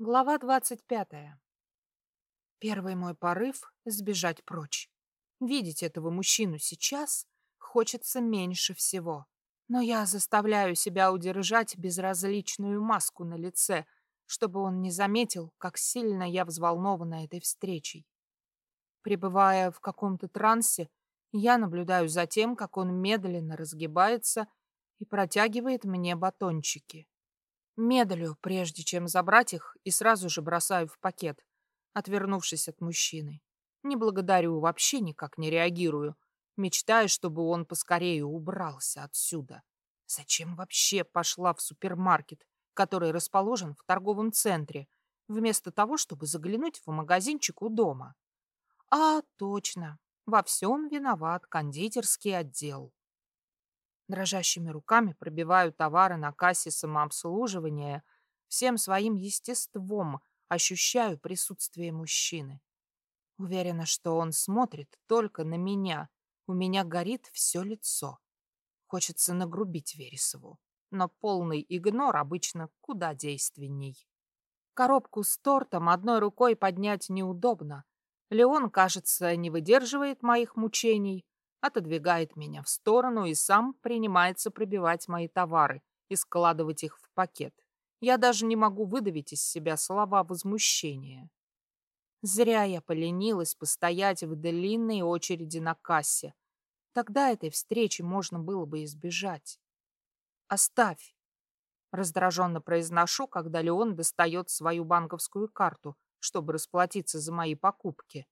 Глава двадцать пятая. Первый мой порыв — сбежать прочь. Видеть этого мужчину сейчас хочется меньше всего. Но я заставляю себя удержать безразличную маску на лице, чтобы он не заметил, как сильно я взволнована этой встречей. Пребывая в каком-то трансе, я наблюдаю за тем, как он медленно разгибается и протягивает мне батончики. Медлю, прежде чем забрать их, и сразу же бросаю в пакет, отвернувшись от мужчины. Не благодарю, вообще никак не реагирую, мечтая, чтобы он поскорее убрался отсюда. Зачем вообще пошла в супермаркет, который расположен в торговом центре, вместо того, чтобы заглянуть в магазинчик у дома? А, точно, во всем виноват кондитерский отдел. Дрожащими руками пробиваю товары на кассе самообслуживания, всем своим естеством ощущаю присутствие мужчины. Уверена, что он смотрит только на меня. У меня горит все лицо. Хочется нагрубить Вересову, но полный игнор обычно куда действенней. Коробку с тортом одной рукой поднять неудобно. Леон, кажется, не выдерживает моих мучений, отодвигает меня в сторону и сам принимается пробивать мои товары и складывать их в пакет. Я даже не могу выдавить из себя слова возмущения. Зря я поленилась постоять в длинной очереди на кассе. Тогда этой встречи можно было бы избежать. «Оставь!» — раздраженно произношу, когда Леон достает свою банковскую карту, чтобы расплатиться за мои покупки.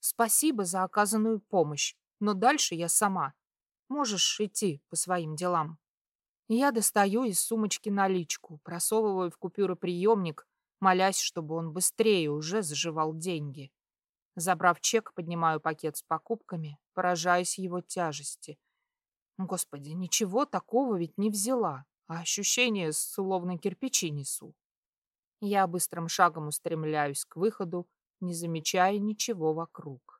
«Спасибо за оказанную помощь но дальше я сама. Можешь идти по своим делам. Я достаю из сумочки наличку, просовываю в купюроприемник, молясь, чтобы он быстрее уже заживал деньги. Забрав чек, поднимаю пакет с покупками, поражаясь его тяжести. Господи, ничего такого ведь не взяла, а ощущение словно кирпичи несу. Я быстрым шагом устремляюсь к выходу, не замечая ничего вокруг.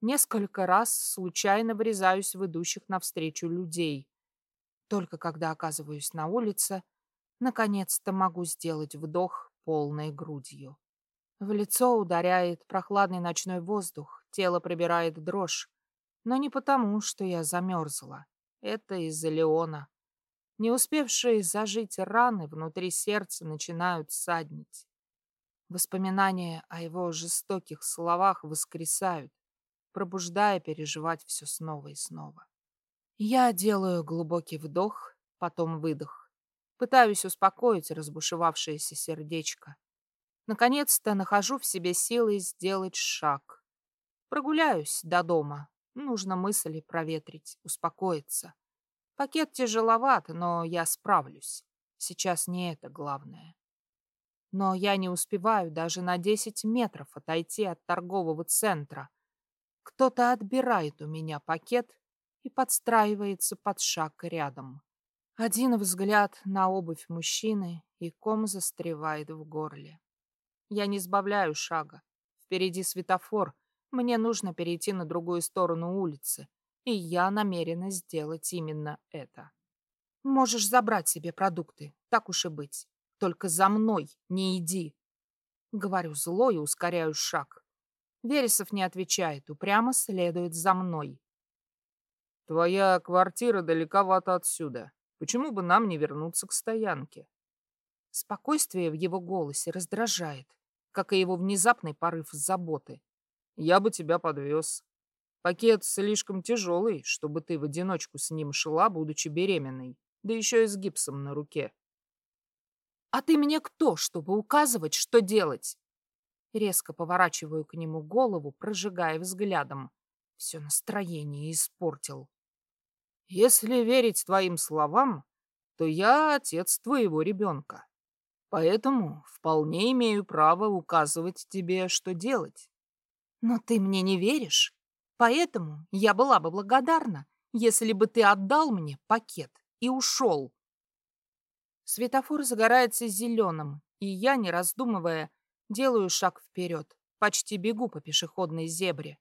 Несколько раз случайно врезаюсь в идущих навстречу людей. Только когда оказываюсь на улице, наконец-то могу сделать вдох полной грудью. В лицо ударяет прохладный ночной воздух, тело прибирает дрожь. Но не потому, что я замерзла. Это из-за Леона. Не успевшие зажить раны внутри сердца начинают саднить. Воспоминания о его жестоких словах воскресают, пробуждая переживать все снова и снова. Я делаю глубокий вдох, потом выдох. Пытаюсь успокоить разбушевавшееся сердечко. Наконец-то нахожу в себе силы сделать шаг. Прогуляюсь до дома. Нужно мысли проветрить, успокоиться. Пакет тяжеловат, но я справлюсь. Сейчас не это главное. Но я не успеваю даже на 10 метров отойти от торгового центра, кто-то отбирает у меня пакет и подстраивается под шаг рядом. Один взгляд на обувь мужчины, и ком застревает в горле. Я не сбавляю шага. Впереди светофор. Мне нужно перейти на другую сторону улицы. И я намерена сделать именно это. Можешь забрать себе продукты, так уж и быть. Только за мной не иди. Говорю зло и ускоряю шаг. Вересов не отвечает, упрямо следует за мной. «Твоя квартира далековато отсюда. Почему бы нам не вернуться к стоянке?» Спокойствие в его голосе раздражает, как и его внезапный порыв заботы. «Я бы тебя подвез. Пакет слишком тяжелый, чтобы ты в одиночку с ним шла, будучи беременной, да еще и с гипсом на руке». «А ты мне кто, чтобы указывать, что делать?» Резко поворачиваю к нему голову, прожигая взглядом. Все настроение испортил. Если верить твоим словам, то я отец твоего ребенка. Поэтому вполне имею право указывать тебе, что делать. Но ты мне не веришь, поэтому я была бы благодарна, если бы ты отдал мне пакет и ушел. Светофор загорается зеленым, и я, не раздумывая, Делаю шаг вперед, почти бегу по пешеходной зебре.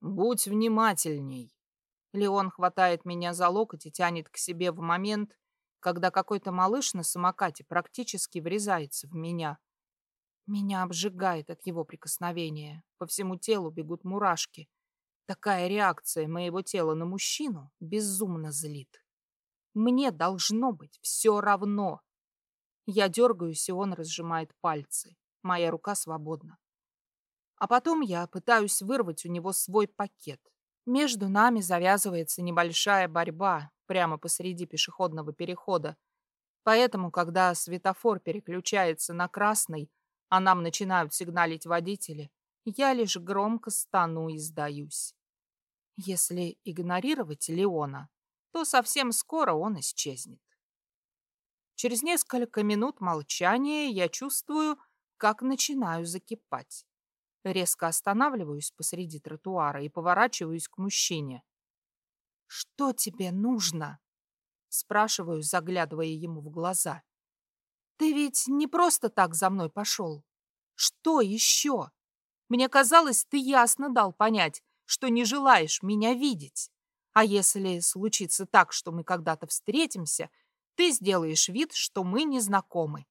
«Будь внимательней!» Леон хватает меня за локоть и тянет к себе в момент, когда какой-то малыш на самокате практически врезается в меня. Меня обжигает от его прикосновения. По всему телу бегут мурашки. Такая реакция моего тела на мужчину безумно злит. Мне должно быть все равно. Я дергаюсь, и он разжимает пальцы. Моя рука свободна. А потом я пытаюсь вырвать у него свой пакет. Между нами завязывается небольшая борьба прямо посреди пешеходного перехода. Поэтому, когда светофор переключается на красный, а нам начинают сигналить водители, я лишь громко стану и сдаюсь. Если игнорировать Леона, то совсем скоро он исчезнет. Через несколько минут молчания я чувствую, как начинаю закипать. Резко останавливаюсь посреди тротуара и поворачиваюсь к мужчине. «Что тебе нужно?» Спрашиваю, заглядывая ему в глаза. «Ты ведь не просто так за мной пошел. Что еще? Мне казалось, ты ясно дал понять, что не желаешь меня видеть. А если случится так, что мы когда-то встретимся, ты сделаешь вид, что мы не знакомы.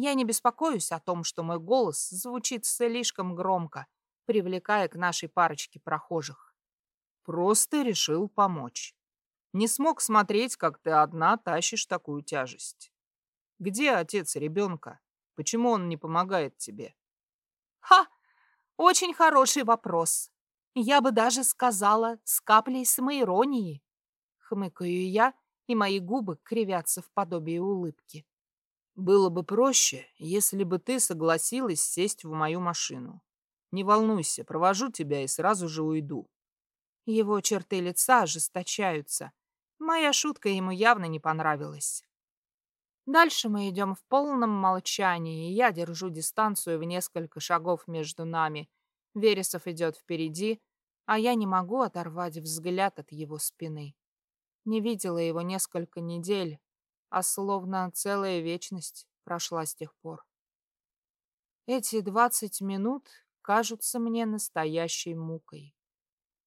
Я не беспокоюсь о том, что мой голос звучит слишком громко, привлекая к нашей парочке прохожих. Просто решил помочь. Не смог смотреть, как ты одна тащишь такую тяжесть. Где отец ребенка? Почему он не помогает тебе? Ха! Очень хороший вопрос. Я бы даже сказала с каплей самоиронии. Хмыкаю я, и мои губы кривятся в подобии улыбки. Было бы проще, если бы ты согласилась сесть в мою машину. Не волнуйся, провожу тебя и сразу же уйду. Его черты лица ожесточаются. Моя шутка ему явно не понравилась. Дальше мы идем в полном молчании, и я держу дистанцию в несколько шагов между нами. Вересов идет впереди, а я не могу оторвать взгляд от его спины. Не видела его несколько недель, а словно целая вечность прошла с тех пор. Эти двадцать минут кажутся мне настоящей мукой.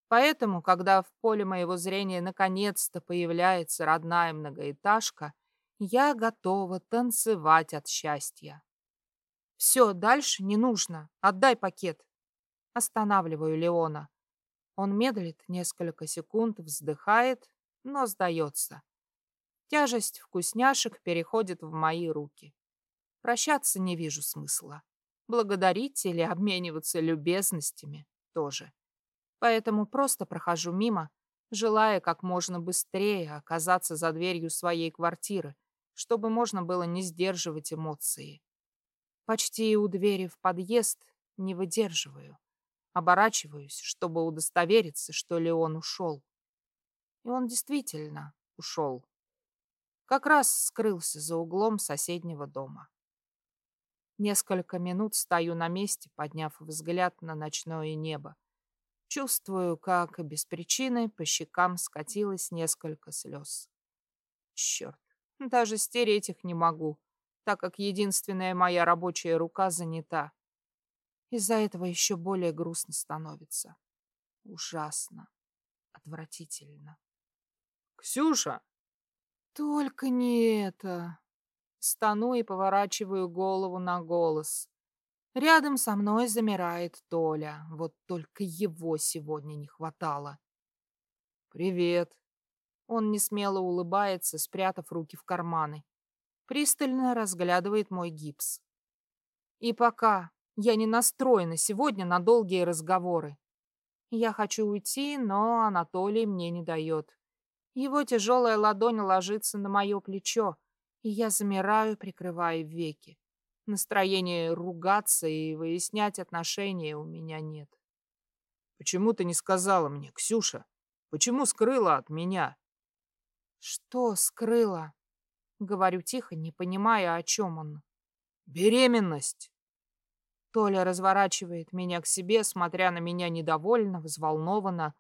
Поэтому, когда в поле моего зрения наконец-то появляется родная многоэтажка, я готова танцевать от счастья. Все, дальше не нужно. Отдай пакет. Останавливаю Леона. Он медлит несколько секунд, вздыхает, но сдается. Тяжесть вкусняшек переходит в мои руки. Прощаться не вижу смысла. Благодарить или обмениваться любезностями тоже. Поэтому просто прохожу мимо, желая как можно быстрее оказаться за дверью своей квартиры, чтобы можно было не сдерживать эмоции. Почти у двери в подъезд не выдерживаю. Оборачиваюсь, чтобы удостовериться, что Леон ушел. И он действительно ушел. Как раз скрылся за углом соседнего дома. Несколько минут стою на месте, подняв взгляд на ночное небо. Чувствую, как без причины по щекам скатилось несколько слез. Черт, даже стереть их не могу, так как единственная моя рабочая рука занята. Из-за этого еще более грустно становится. Ужасно. Отвратительно. «Ксюша!» «Только не это!» Стану и поворачиваю голову на голос. Рядом со мной замирает Толя. Вот только его сегодня не хватало. «Привет!» Он несмело улыбается, спрятав руки в карманы. Пристально разглядывает мой гипс. И пока я не настроена сегодня на долгие разговоры. Я хочу уйти, но Анатолий мне не дает. Его тяжелая ладонь ложится на мое плечо, и я замираю, прикрывая веки. Настроения ругаться и выяснять отношения у меня нет. Почему ты не сказала мне, Ксюша? Почему скрыла от меня? Что скрыла? Говорю тихо, не понимая, о чем он. Беременность. Толя разворачивает меня к себе, смотря на меня недовольно, взволнованно,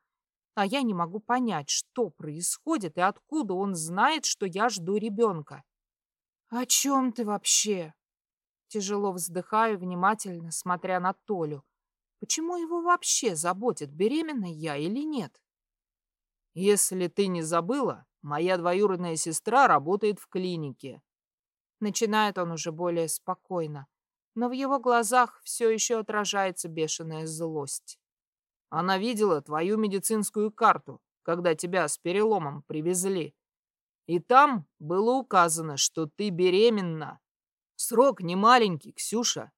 а я не могу понять, что происходит и откуда он знает, что я жду ребенка. «О чем ты вообще?» Тяжело вздыхаю, внимательно смотря на Толю. Почему его вообще заботит, беременна я или нет? «Если ты не забыла, Моя двоюродная сестра работает в клинике. Начинает он уже более спокойно. но в его глазах все еще отражается бешеная злость. Она видела твою медицинскую карту, когда тебя с переломом привезли. И там было указано, что ты беременна. Срок не маленький, Ксюша.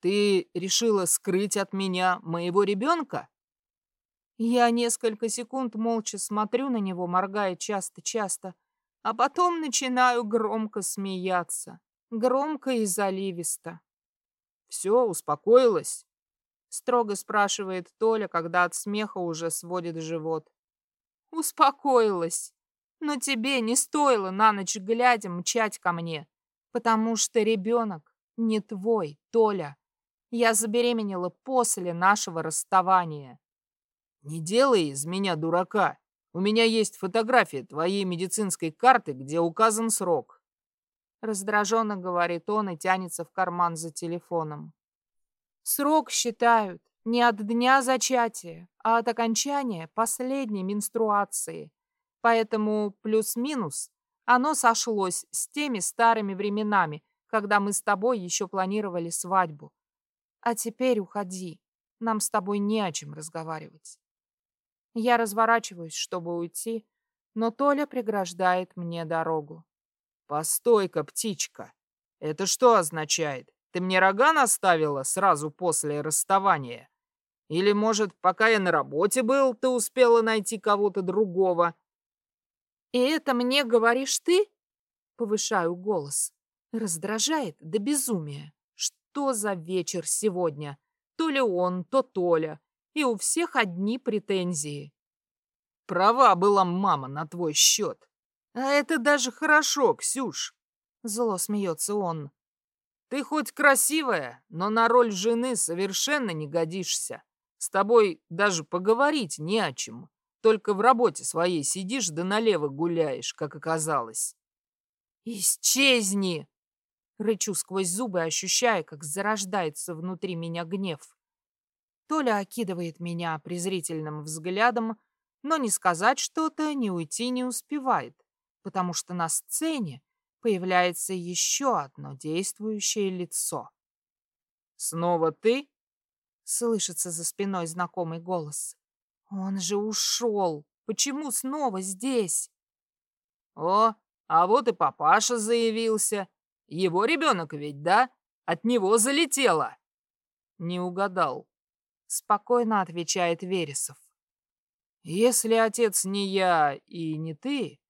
Ты решила скрыть от меня моего ребенка? Я несколько секунд молча смотрю на него, моргая часто-часто, а потом начинаю громко смеяться. Громко и заливисто. Все, успокоилась? Строго спрашивает Толя, когда от смеха уже сводит живот. Успокоилась. Но тебе не стоило на ночь глядя мчать ко мне, потому что ребенок не твой, Толя. Я забеременела после нашего расставания. Не делай из меня дурака. У меня есть фотография твоей медицинской карты, где указан срок. Раздраженно говорит он и тянется в карман за телефоном. Срок считают не от дня зачатия, а от окончания последней менструации. Поэтому плюс-минус оно сошлось с теми старыми временами, когда мы с тобой еще планировали свадьбу. А теперь уходи. Нам с тобой не о чем разговаривать. Я разворачиваюсь, чтобы уйти, но Толя преграждает мне дорогу. «Постой-ка, птичка! Это что означает? Ты мне рога наставила сразу после расставания? Или, может, пока я на работе был, ты успела найти кого-то другого?» «И это мне говоришь ты?» Повышаю голос. Раздражает до безумия. Что за вечер сегодня? То ли он, то Толя. И у всех одни претензии. Права была мама на твой счет. А это даже хорошо, Ксюш. Зло смеется он. Ты хоть красивая, но на роль жены совершенно не годишься. С тобой даже поговорить не о чем. Только в работе своей сидишь да налево гуляешь, как оказалось. «Исчезни!» Рычу сквозь зубы, ощущая, как зарождается внутри меня гнев. Толя окидывает меня презрительным взглядом, но не сказать что-то, не уйти не успевает, потому что на сцене появляется еще одно действующее лицо. «Снова ты?» — слышится за спиной знакомый голос. Он же ушел. Почему снова здесь? О, а вот и папаша заявился. Его ребенок ведь, да? От него залетело. Не угадал. Спокойно отвечает Вересов. Если отец не я и не ты,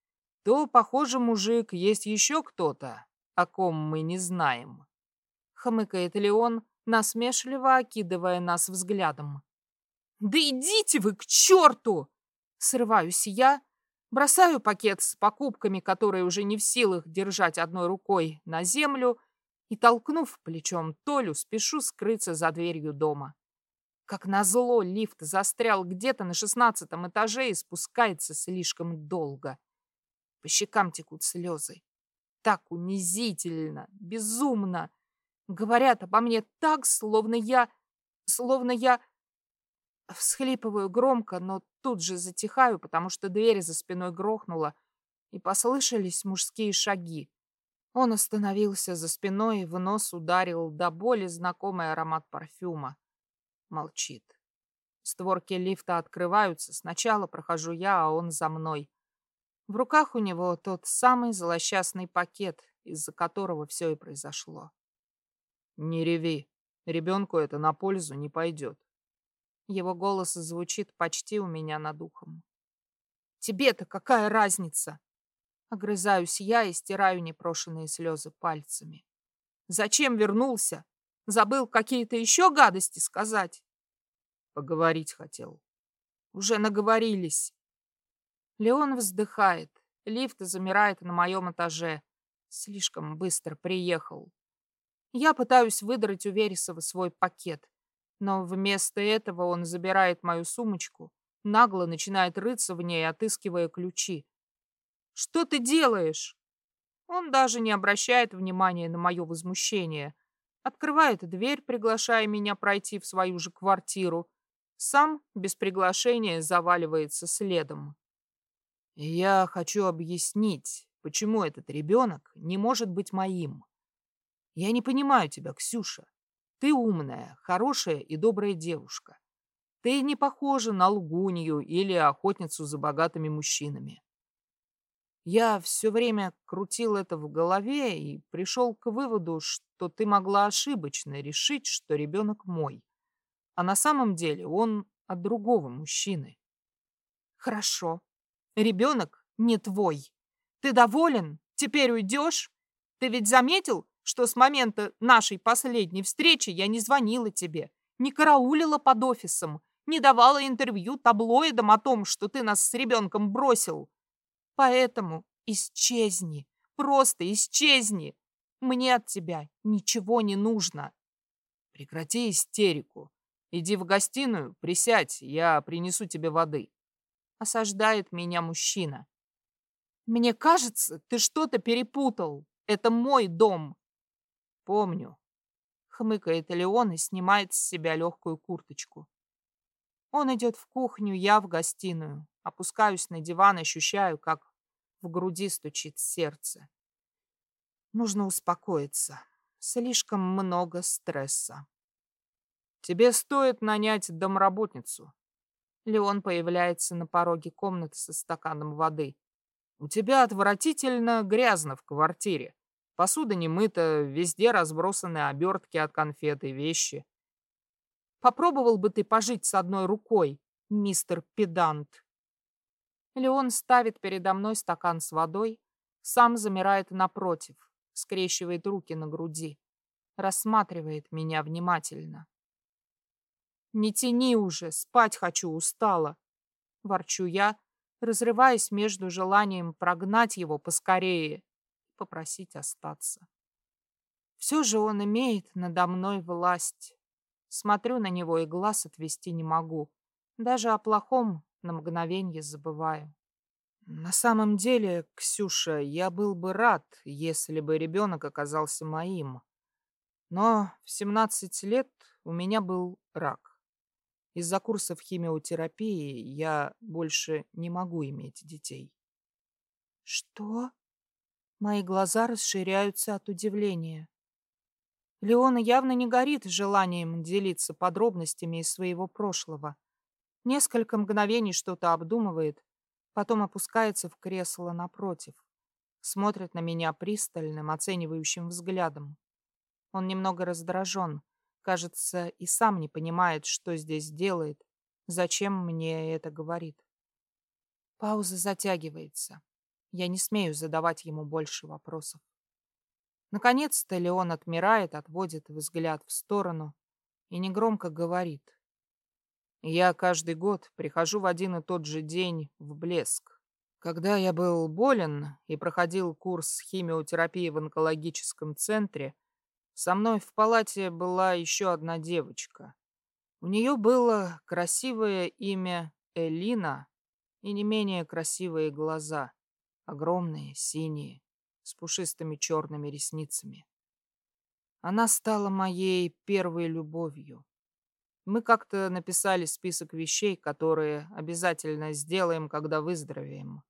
то, похоже, мужик, есть еще кто-то, о ком мы не знаем. Хмыкает Леон, насмешливо окидывая нас взглядом. «Да идите вы к черту!» Срываюсь я, бросаю пакет с покупками, которые уже не в силах держать одной рукой, на землю и, толкнув плечом Толю, спешу скрыться за дверью дома. Как назло, лифт застрял где-то на шестнадцатом этаже и спускается слишком долго. По щекам текут слезы. Так унизительно, безумно. Говорят обо мне так, словно я... Словно я... Всхлипываю громко, но тут же затихаю, потому что дверь за спиной грохнула, и послышались мужские шаги. Он остановился за спиной и в нос ударил до боли знакомый аромат парфюма. Молчит. Створки лифта открываются. Сначала прохожу я, а он за мной. В руках у него тот самый злосчастный пакет, из-за которого все и произошло. «Не реви. Ребенку это на пользу не пойдет. Его голос звучит почти у меня над ухом. «Тебе-то какая разница?» Огрызаюсь я и стираю непрошенные слезы пальцами. «Зачем вернулся? Забыл какие-то еще гадости сказать?» Поговорить хотел. «Уже наговорились». Леон вздыхает. Лифт замирает на моем этаже. Слишком быстро приехал. Я пытаюсь выдрать у Вересова свой пакет. Но вместо этого он забирает мою сумочку, нагло начинает рыться в ней, отыскивая ключи. «Что ты делаешь?» Он даже не обращает внимания на мое возмущение. Открывает дверь, приглашая меня пройти в свою же квартиру. Сам, без приглашения, заваливается следом. «Я хочу объяснить, почему этот ребенок не может быть моим. Я не понимаю тебя, Ксюша. Ты умная, хорошая и добрая девушка. Ты не похожа на лгунью или охотницу за богатыми мужчинами. Я все время крутил это в голове и пришел к выводу, что ты могла ошибочно решить, что ребенок мой. А на самом деле он от другого мужчины. Хорошо. Ребенок не твой. Ты доволен? Теперь уйдешь? Ты ведь заметил, что с момента нашей последней встречи я не звонила тебе, не караулила под офисом, не давала интервью таблоидам о том, что ты нас с ребенком бросил. Поэтому исчезни, просто исчезни. Мне от тебя ничего не нужно. Прекрати истерику. Иди в гостиную, присядь, я принесу тебе воды. Осаждает меня мужчина. Мне кажется, ты что-то перепутал. Это мой дом. Помню. Хмыкает Леон и снимает с себя легкую курточку. Он идет в кухню, я в гостиную. Опускаюсь на диван, ощущаю, как в груди стучит сердце. Нужно успокоиться. Слишком много стресса. Тебе стоит нанять домработницу. Леон появляется на пороге комнаты со стаканом воды. У тебя отвратительно грязно в квартире. Посуда не мыта, везде разбросаны обертки от конфет и вещи. Попробовал бы ты пожить с одной рукой, мистер педант. Леон ставит передо мной стакан с водой, сам замирает напротив, скрещивает руки на груди, рассматривает меня внимательно. «Не тяни уже, спать хочу, устала!» Ворчу я, разрываясь между желанием прогнать его поскорее и попросить остаться. Все же он имеет надо мной власть. Смотрю на него и глаз отвести не могу. Даже о плохом на мгновенье забываю. На самом деле, Ксюша, я был бы рад, если бы ребенок оказался моим. Но в 17 лет у меня был рак. Из-за курсов химиотерапии я больше не могу иметь детей. Что? Мои глаза расширяются от удивления. Леона явно не горит желанием делиться подробностями из своего прошлого. Несколько мгновений что-то обдумывает, потом опускается в кресло напротив. Смотрит на меня пристальным, оценивающим взглядом. Он немного раздражен. Кажется, и сам не понимает, что здесь делает, зачем мне это говорит. Пауза затягивается. Я не смею задавать ему больше вопросов. Наконец-то Леон отмирает, отводит взгляд в сторону и негромко говорит. Я каждый год прихожу в один и тот же день в блеск. Когда я был болен и проходил курс химиотерапии в онкологическом центре, со мной в палате была еще одна девочка. У нее было красивое имя Элина и не менее красивые глаза, огромные, синие, с пушистыми черными ресницами. Она стала моей первой любовью. Мы как-то написали список вещей, которые обязательно сделаем, когда выздоровеем.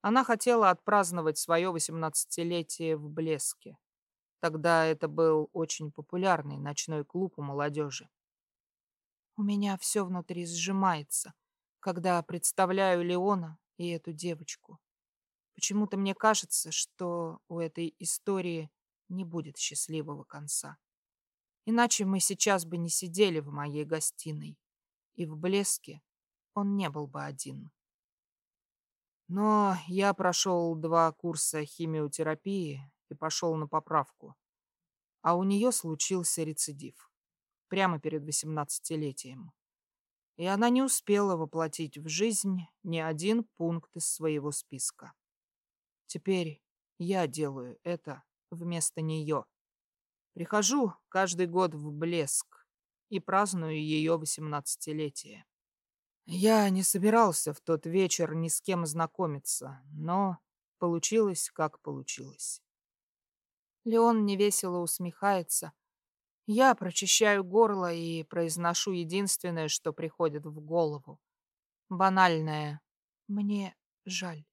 Она хотела отпраздновать свое восемнадцатилетие в Блеске. Тогда это был очень популярный ночной клуб у молодежи. У меня все внутри сжимается, когда представляю Леона и эту девочку. Почему-то мне кажется, что у этой истории не будет счастливого конца. Иначе мы сейчас бы не сидели в моей гостиной, и в блеске он не был бы один. Но я прошел два курса химиотерапии и пошел на поправку. А у нее случился рецидив. Прямо перед восемнадцатилетием. И она не успела воплотить в жизнь ни один пункт из своего списка. Теперь я делаю это вместо нее. Прихожу каждый год в блеск и праздную ее восемнадцатилетие. Я не собирался в тот вечер ни с кем знакомиться, но получилось, как получилось. Леон невесело усмехается. Я прочищаю горло и произношу единственное, что приходит в голову. Банальное. Мне жаль.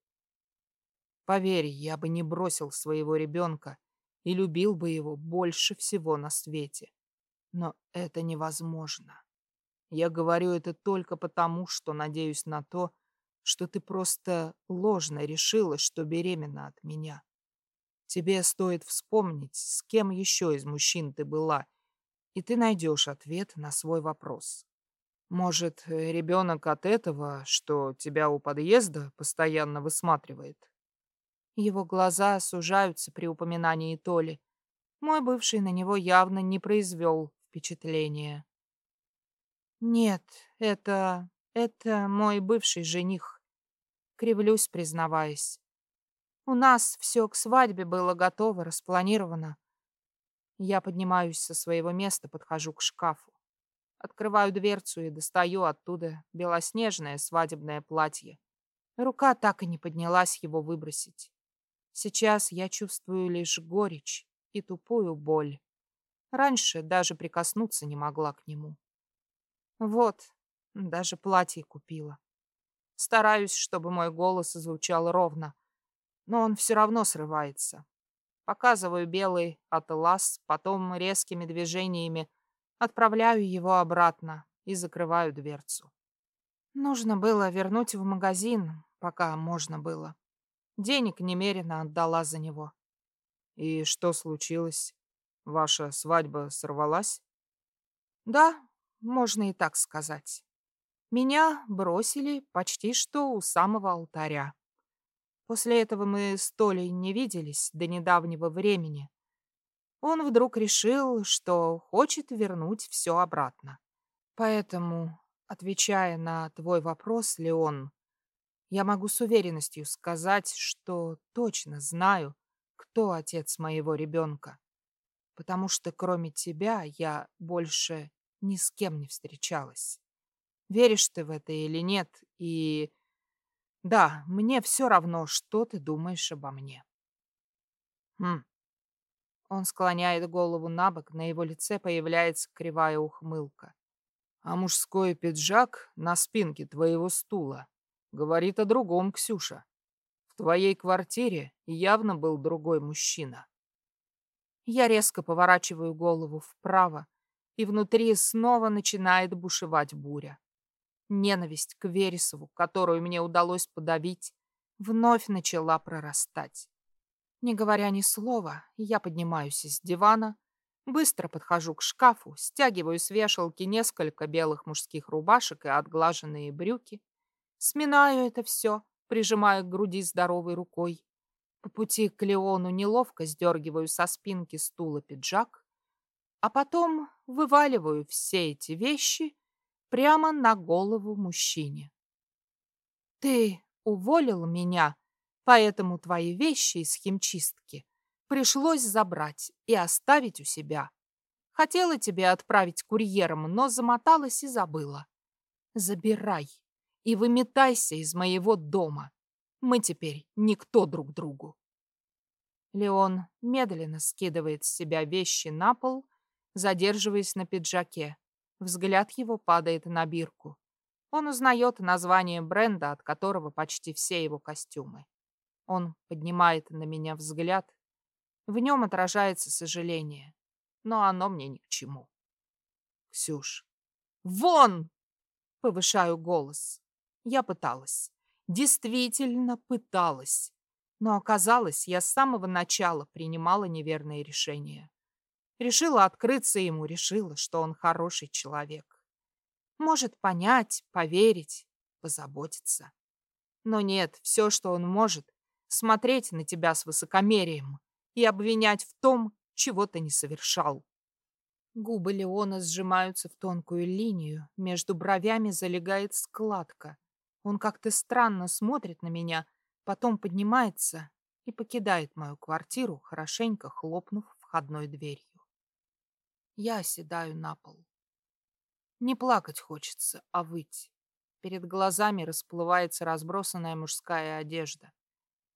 Поверь, я бы не бросил своего ребенка и любил бы его больше всего на свете. Но это невозможно. Я говорю это только потому, что надеюсь на то, что ты просто ложно решила, что беременна от меня. Тебе стоит вспомнить, с кем еще из мужчин ты была, и ты найдешь ответ на свой вопрос. Может, ребенок от этого, что тебя у подъезда постоянно высматривает? Его глаза сужаются при упоминании Толи. Мой бывший на него явно не произвел впечатления. Нет, это... это мой бывший жених. Кривлюсь, признаваясь. У нас все к свадьбе было готово, распланировано. Я поднимаюсь со своего места, подхожу к шкафу. Открываю дверцу и достаю оттуда белоснежное свадебное платье. Рука так и не поднялась его выбросить. Сейчас я чувствую лишь горечь и тупую боль. Раньше даже прикоснуться не могла к нему. Вот, даже платье купила. Стараюсь, чтобы мой голос звучал ровно, но он все равно срывается. Показываю белый атлас, потом резкими движениями отправляю его обратно и закрываю дверцу. Нужно было вернуть в магазин, пока можно было. Денег немерено отдала за него. И что случилось? Ваша свадьба сорвалась? Да, можно и так сказать. Меня бросили почти что у самого алтаря. После этого мы с Толей не виделись до недавнего времени. Он вдруг решил, что хочет вернуть все обратно. Поэтому, отвечая на твой вопрос, Леон, я могу с уверенностью сказать, что точно знаю, кто отец моего ребенка. Потому что кроме тебя я больше ни с кем не встречалась. Веришь ты в это или нет, и... Да, мне все равно, что ты думаешь обо мне. Хм. Он склоняет голову на бок, на его лице появляется кривая ухмылка. А мужской пиджак на спинке твоего стула Говорит о другом, Ксюша. В твоей квартире явно был другой мужчина. Я резко поворачиваю голову вправо, и внутри снова начинает бушевать буря. Ненависть к Вересову, которую мне удалось подавить, вновь начала прорастать. Не говоря ни слова, я поднимаюсь из дивана, быстро подхожу к шкафу, стягиваю с вешалки несколько белых мужских рубашек и отглаженные брюки, Сминаю это все, прижимая к груди здоровой рукой. По пути к Леону неловко сдергиваю со спинки стула пиджак, а потом вываливаю все эти вещи прямо на голову мужчине. «Ты уволил меня, поэтому твои вещи из химчистки пришлось забрать и оставить у себя. Хотела тебе отправить курьером, но замоталась и забыла. Забирай и выметайся из моего дома. Мы теперь никто друг другу. Леон медленно скидывает с себя вещи на пол, задерживаясь на пиджаке. Взгляд его падает на бирку. Он узнает название бренда, от которого почти все его костюмы. Он поднимает на меня взгляд. В нем отражается сожаление, но оно мне ни к чему. Ксюш. Вон! Повышаю голос. Я пыталась. Действительно пыталась. Но оказалось, я с самого начала принимала неверные решения. Решила открыться ему, решила, что он хороший человек. Может понять, поверить, позаботиться. Но нет, все, что он может, смотреть на тебя с высокомерием и обвинять в том, чего ты не совершал. Губы Леона сжимаются в тонкую линию, между бровями залегает складка, он как-то странно смотрит на меня, потом поднимается и покидает мою квартиру, хорошенько хлопнув входной дверью. Я оседаю на пол. Не плакать хочется, а выть. Перед глазами расплывается разбросанная мужская одежда.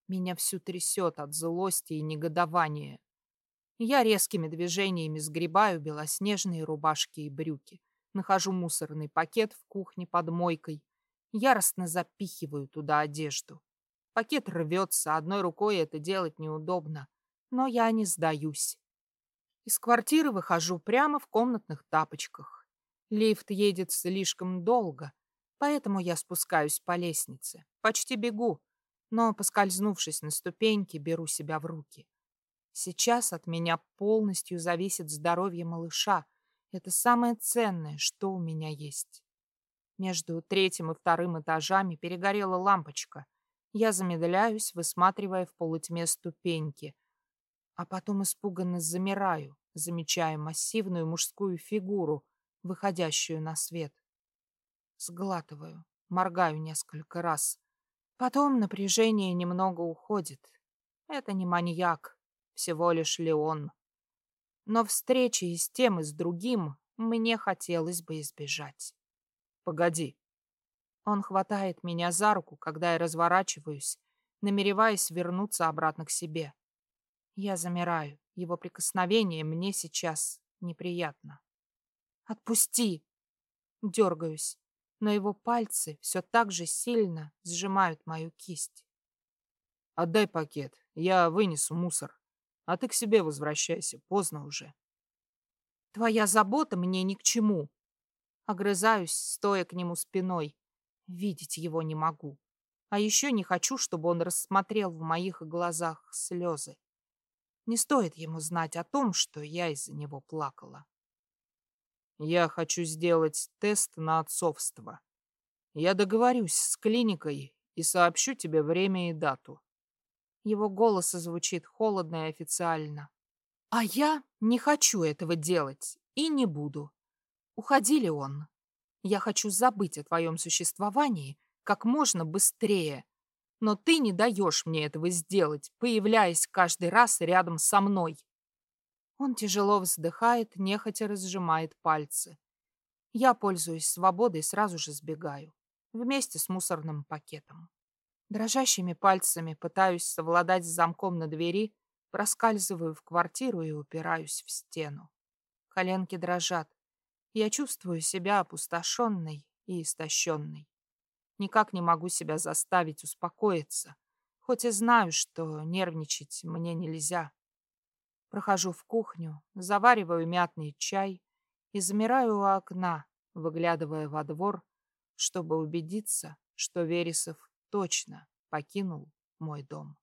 Меня всю трясет от злости и негодования. Я резкими движениями сгребаю белоснежные рубашки и брюки, нахожу мусорный пакет в кухне под мойкой, Яростно запихиваю туда одежду. Пакет рвется, одной рукой это делать неудобно. Но я не сдаюсь. Из квартиры выхожу прямо в комнатных тапочках. Лифт едет слишком долго, поэтому я спускаюсь по лестнице. Почти бегу, но, поскользнувшись на ступеньке, беру себя в руки. Сейчас от меня полностью зависит здоровье малыша. Это самое ценное, что у меня есть. Между третьим и вторым этажами перегорела лампочка. Я замедляюсь, высматривая в полутьме ступеньки — а потом испуганно замираю, замечая массивную мужскую фигуру, выходящую на свет. Сглатываю, моргаю несколько раз. Потом напряжение немного уходит. Это не маньяк, всего лишь Леон. Но встречи и с тем, и с другим мне хотелось бы избежать. Погоди. Он хватает меня за руку, когда я разворачиваюсь, намереваясь вернуться обратно к себе. Я замираю. Его прикосновение мне сейчас неприятно. «Отпусти!» Дергаюсь, но его пальцы все так же сильно сжимают мою кисть. «Отдай пакет, я вынесу мусор, а ты к себе возвращайся, поздно уже». «Твоя забота мне ни к чему». Огрызаюсь, стоя к нему спиной. Видеть его не могу. А еще не хочу, чтобы он рассмотрел в моих глазах слезы. Не стоит ему знать о том, что я из-за него плакала. Я хочу сделать тест на отцовство. Я договорюсь с клиникой и сообщу тебе время и дату. Его голос звучит холодно и официально. А я не хочу этого делать и не буду. Уходи ли он? Я хочу забыть о твоем существовании как можно быстрее но ты не даешь мне этого сделать, появляясь каждый раз рядом со мной. Он тяжело вздыхает, нехотя разжимает пальцы. Я, пользуюсь свободой, сразу же сбегаю. Вместе с мусорным пакетом. Дрожащими пальцами пытаюсь совладать с замком на двери, проскальзываю в квартиру и упираюсь в стену. Коленки дрожат. Я чувствую себя опустошенной и истощенной. Никак не могу себя заставить успокоиться, хоть и знаю, что нервничать мне нельзя. Прохожу в кухню, завариваю мятный чай и замираю у окна, выглядывая во двор, чтобы убедиться, что Вересов точно покинул мой дом.